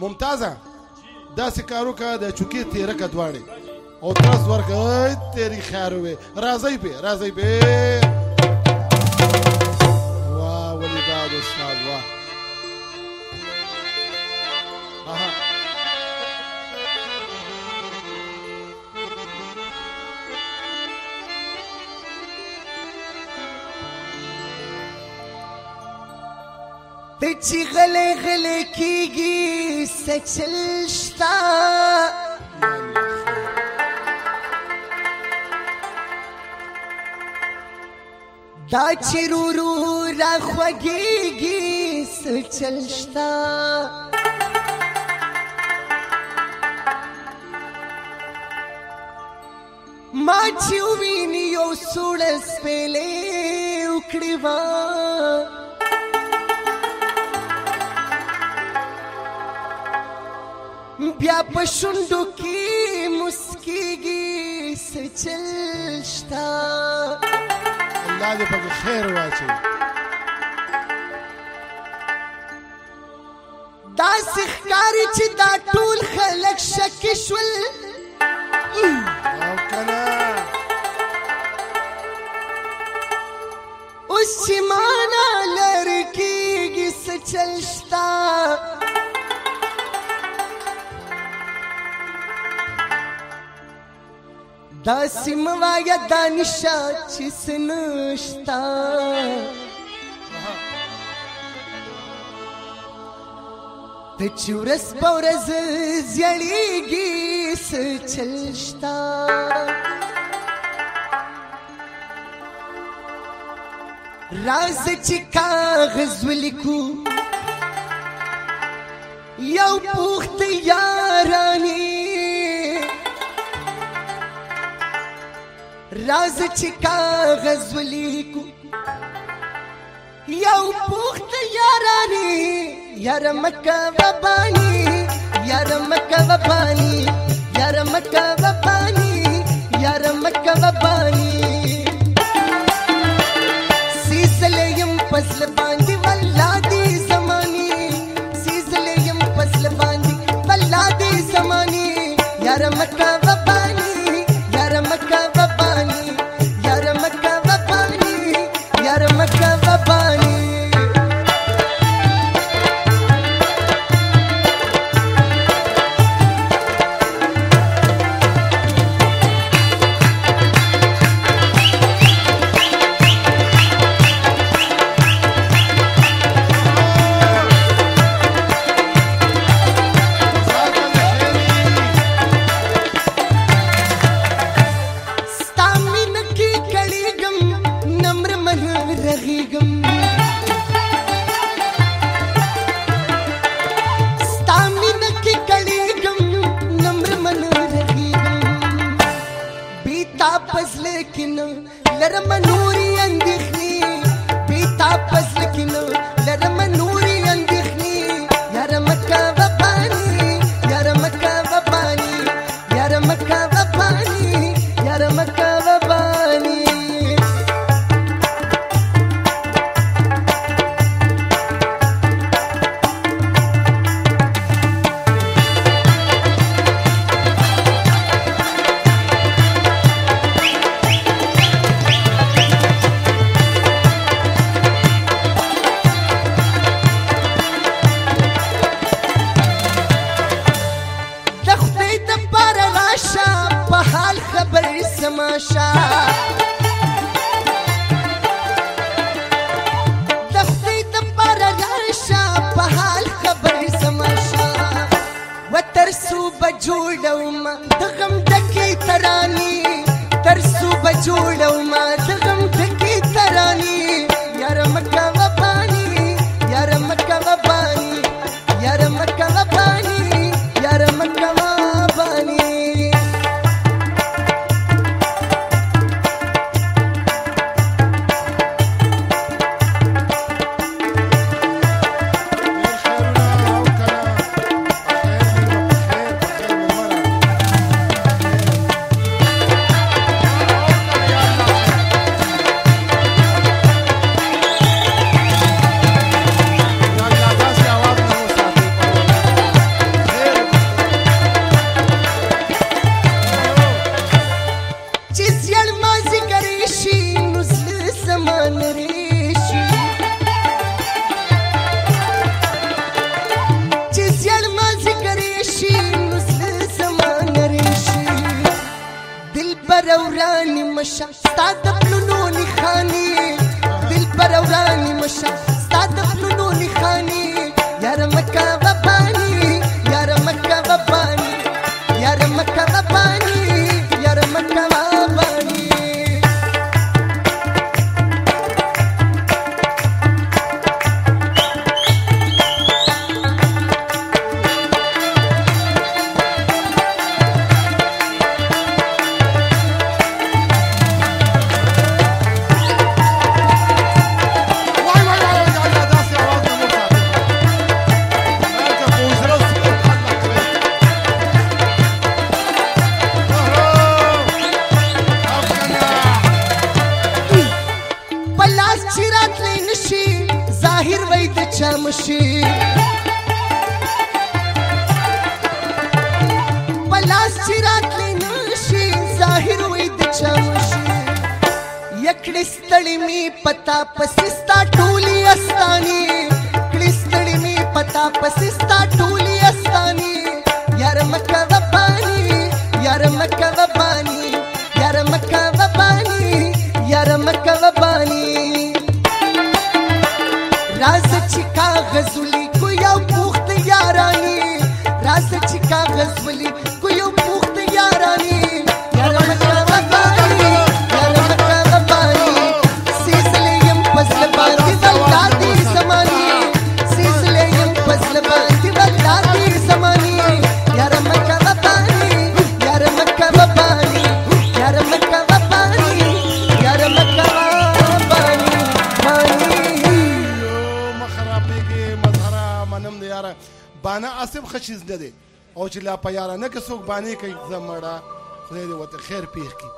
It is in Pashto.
ممتازه داسې کارو کا د چوکې تیرکه دواړې او ترس ورکه تیری خیروې راځئ پې راځئ پې ته چې غلې غلې کیږي سچل شتا دا چې رورو را خوږيږي سچل شتا ما چې ویني یو سوړ سپېلې وکړې وای بیا په شوندو کې مسکیږي سچل شتا الله دې په خیر واچي دا سخکاری چې دا ټول خلک شک شول او کنه اوس چې معنا لرکیږي سچل شتا دا سیموا یا دانشا چسنشتا د چورس پورز زړیږي سچلشتا راز چې کاغذ ولیکو یو پوښت یارانی راز چې کاغذ ولیکو یو پوخت یارانی یار مکه وبانی یار مکه وبانی یار مکه وبانی یار مکه وبانی سیسله يم پسل باندې ولادي زماني سیسله يم پسل باندې ولادي زماني یار مکه وبانی یار مکه money. ਦੇਖਣਾ ਨਰਮ ਨੂਰੀ د امت غم دکی ترانی دل پر اورانی مشا ستاد پلونو نخانی دل پر اورانی مشا ستاد پلونو نخانی یار مکا وپانی یار مکا وپانی یار مکا وپانی ګرم شي پلاس چې راتلی نشي ظاهر وي د چم شي یکړې ستړې می پتا پسستا ټولي استانی کړې ستړې می پتا پسستا ټولي استانی یار مکه وبانی یار مکه وبانی یار مکه وبانی یار مکه وبانی راز چې کاغذ ولیکو یو پوښت یارانی راز چې کاغذ ولیکو یاره بانه اسب خشیز نه دی او چې لا په یاره نه که څوک باندې کوي زمړه خدای دې وته خیر پیر کړي